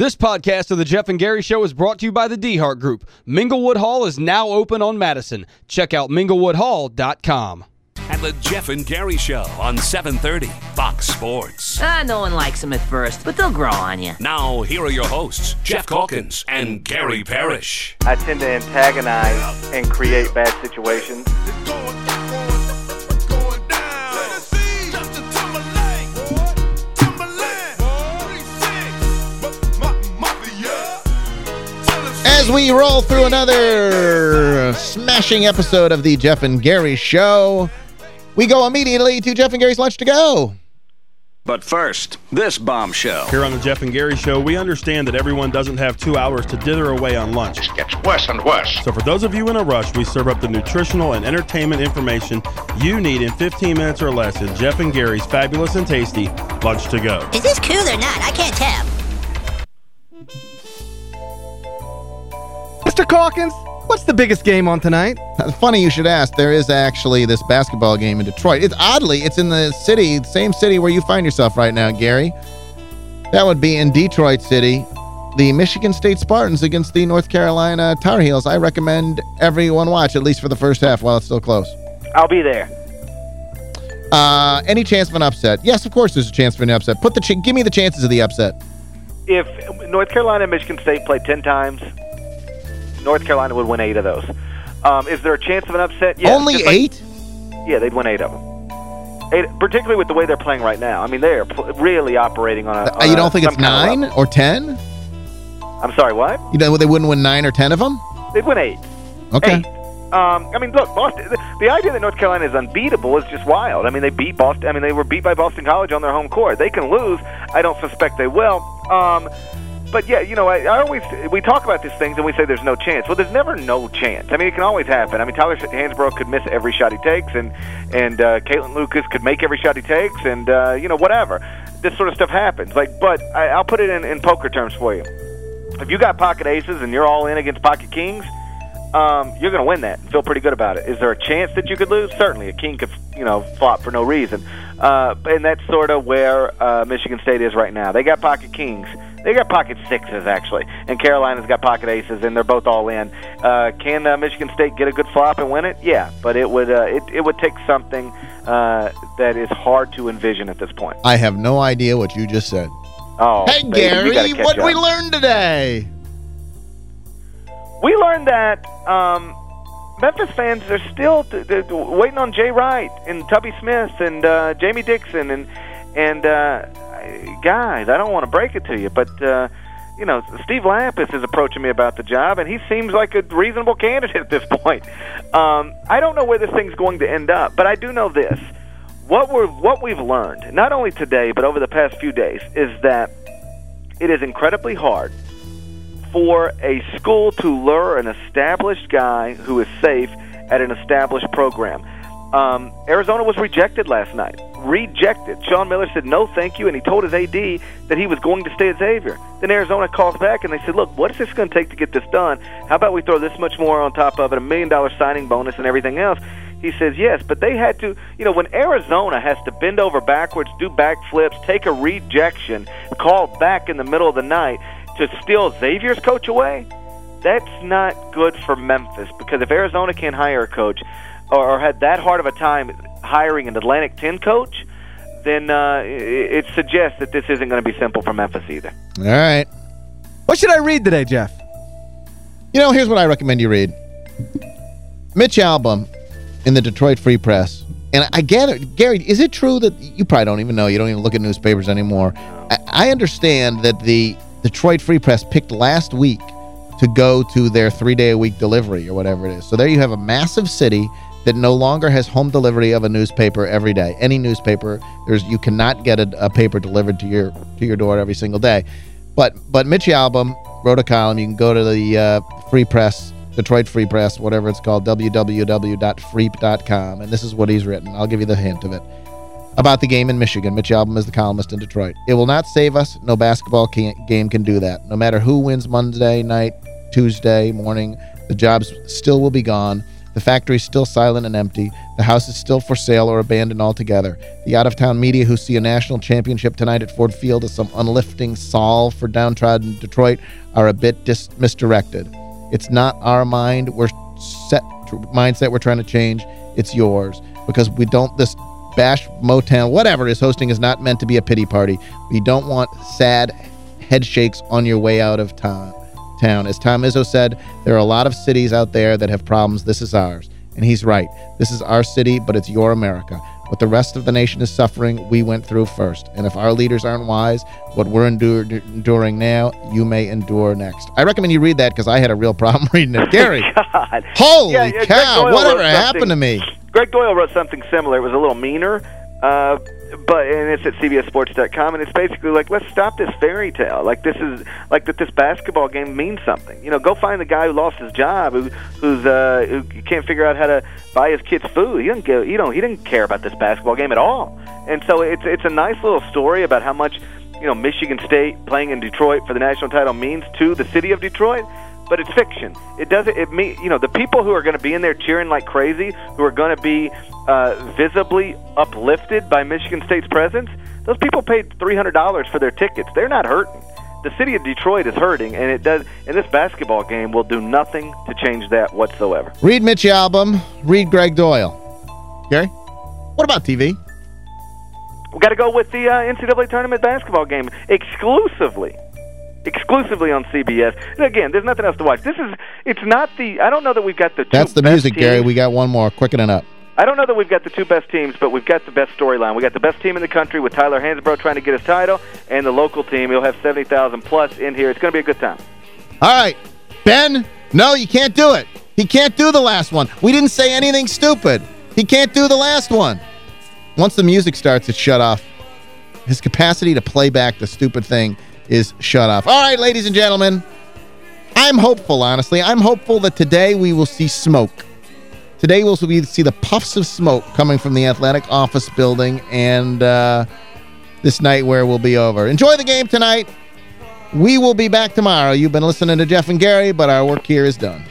This podcast of the Geoff and Gary Show is brought to you by the DeHart Group. Minglewood Hall is now open on Madison. Check out minglewoodhall.com. And the Geoff and Gary Show on 730 Fox Sports. Ah, no one likes them at first, but they'll grow on you. Now, here are your hosts, Geoff Calkins and Gary Parrish. I tend to antagonize and create bad situations. As we roll through another smashing episode of the Geoff and Gary Show, we go immediately to Geoff and Gary's Lunch to Go. But first, this bombshell. Here on the Geoff and Gary Show, we understand that everyone doesn't have two hours to dither away on lunch. It gets worse and worse. So for those of you in a rush, we serve up the nutritional and entertainment information you need in 15 minutes or less in Geoff and Gary's fabulous and tasty Lunch to Go. Is this cool or not? I can't tell. Mr. Calkins, what's the biggest game on tonight? Funny you should ask. There is actually this basketball game in Detroit. It's oddly, it's in the city, same city where you find yourself right now, Gary. That would be in Detroit City. The Michigan State Spartans against the North Carolina Tar Heels. I recommend everyone watch, at least for the first half while it's still close. I'll be there. Uh, any chance of an upset? Yes, of course there's a chance for an upset. Put the Give me the chances of the upset. If North Carolina and Michigan State play 10 times, North Carolina would win eight of those. Um, is there a chance of an upset? Yes, Only like- eight? yeah, they'd win eight of them. Eight, particularly with the way they're playing right now. I mean, they are pl- really operating on a. Uh, on you don't think it's nine or ten? I'm sorry, what? You know they wouldn't win nine or ten of them? They'd win eight. Okay. Eight. Um, I mean, look, Boston. The, the idea that North Carolina is unbeatable is just wild. I mean, they beat Boston. I mean, they were beat by Boston College on their home court. They can lose. I don't suspect they will. Um, but yeah, you know, I, I always we talk about these things and we say there's no chance. Well, there's never no chance. I mean, it can always happen. I mean, Tyler Hansbrough could miss every shot he takes, and and uh, Kalin Lucas could make every shot he takes, and uh, you know, whatever. This sort of stuff happens. Like, but I, I'll put it in, in poker terms for you. If you got pocket aces and you're all in against pocket kings, um, you're going to win that and feel pretty good about it. Is there a chance that you could lose? Certainly, a king could, you know, flop for no reason. Uh, and that's sort of where uh, Michigan State is right now. They got pocket kings. They got pocket sixes actually, and Carolina's got pocket aces, and they're both all in. Uh, can uh, Michigan State get a good flop and win it? Yeah, but it would uh, it, it would take something uh, that is hard to envision at this point. I have no idea what you just said. Oh, hey, baby, Gary, what did we up. learn today? We learned that um, Memphis fans are still th- th- waiting on Jay Wright and Tubby Smith and uh, Jamie Dixon and and uh, guys. I don't want to break it to you, but uh, you know Steve Lampis is approaching me about the job, and he seems like a reasonable candidate at this point. Um, I don't know where this thing's going to end up, but I do know this: what we're what we've learned, not only today but over the past few days, is that it is incredibly hard for a school to lure an established guy who is safe at an established program. Um, Arizona was rejected last night. Rejected. Sean Miller said no, thank you, and he told his AD that he was going to stay at Xavier. Then Arizona calls back and they said, "Look, what is this going to take to get this done? How about we throw this much more on top of it, a million dollar signing bonus and everything else?" He says yes, but they had to, you know, when Arizona has to bend over backwards, do backflips, take a rejection, call back in the middle of the night to steal Xavier's coach away, that's not good for Memphis because if Arizona can't hire a coach or, or had that hard of a time hiring an Atlantic 10 coach, then uh, it, it suggests that this isn't going to be simple for Memphis either. All right. What should I read today, Geoff? You know, here's what I recommend you read. Mitch Albom in the Detroit Free Press. And I get it. Gary, is it true that you probably don't even know, you don't even look at newspapers anymore. I, I understand that the Detroit Free Press picked last week to go to their three-day-a-week delivery or whatever it is. So there you have a massive city that no longer has home delivery of a newspaper every day. Any newspaper, there's you cannot get a, a paper delivered to your to your door every single day. But but Mitch Albom wrote a column. You can go to the uh, Free Press, Detroit Free Press, whatever it's called, www.freep.com. And this is what he's written. I'll give you the hint of it. About the game in Michigan. Mitch Albom is the columnist in Detroit. It will not save us. No basketball can game can do that. No matter who wins Monday night, Tuesday morning, the jobs still will be gone. The factory's still silent and empty. The house is still for sale or abandoned altogether. The out-of-town media who see a national championship tonight at Ford Field as some unlifting solve for downtrodden Detroit are a bit misdirected. It's not our mind we're set mindset we're trying to change. It's yours. Because we don't, this Bash Motown, whatever is hosting is not meant to be a pity party. We don't want sad head shakes on your way out of town. Town. As Tom Izzo said, there are a lot of cities out there that have problems. This is ours. And he's right. This is our city, but it's your America. What the rest of the nation is suffering, we went through first. And if our leaders aren't wise, what we're endure, enduring now, you may endure next. I recommend you read that because I had a real problem reading it. Gary. God. Holy yeah, yeah, cow. Whatever happened to me? Gregg Doyel wrote something similar. It was a little meaner. Uh, but and it's at CBSSports.com, and it's basically like, let's stop this fairy tale. Like this is like that this basketball game means something. You know, go find the guy who lost his job, who who's uh, who can't figure out how to buy his kids food. He didn't give, you know, he didn't care about this basketball game at all. And so it's it's a nice little story about how much you know Michigan State playing in Detroit for the national title means to the city of Detroit but it's fiction. It doesn't. It mean you know the people who are going to be in there cheering like crazy, who are going to be uh, visibly uplifted by Michigan State's presence. Those people paid three hundred dollars for their tickets. They're not hurting. The city of Detroit is hurting, and it does. And this basketball game will do nothing to change that whatsoever. Read Mitch Albom. Read Gregg Doyel. Gary, what about TV? We got to go with the uh, NCAA tournament basketball game exclusively exclusively on CBS. And again, there's nothing else to watch. This is it's not the I don't know that we've got the That's the music, teams. Gary. We got one more. Quicken it up. I don't know that we've got the two best teams, but we've got the best storyline. We got the best team in the country with Tyler Hansbrough trying to get his title, and the local team. He'll have 70,000 plus in here. It's going to be a good time. All right. Ben, no, you can't do it. He can't do the last one. We didn't say anything stupid. He can't do the last one. Once the music starts, it's shut off. His capacity to play back the stupid thing is shut off. All right, ladies and gentlemen, I'm hopeful, honestly. I'm hopeful that today we will see smoke. Today we'll see the puffs of smoke coming from the Athletic office building, and uh, this night where will be over. Enjoy the game tonight. We will be back tomorrow. You've been listening to Geoff and Gary, but our work here is done.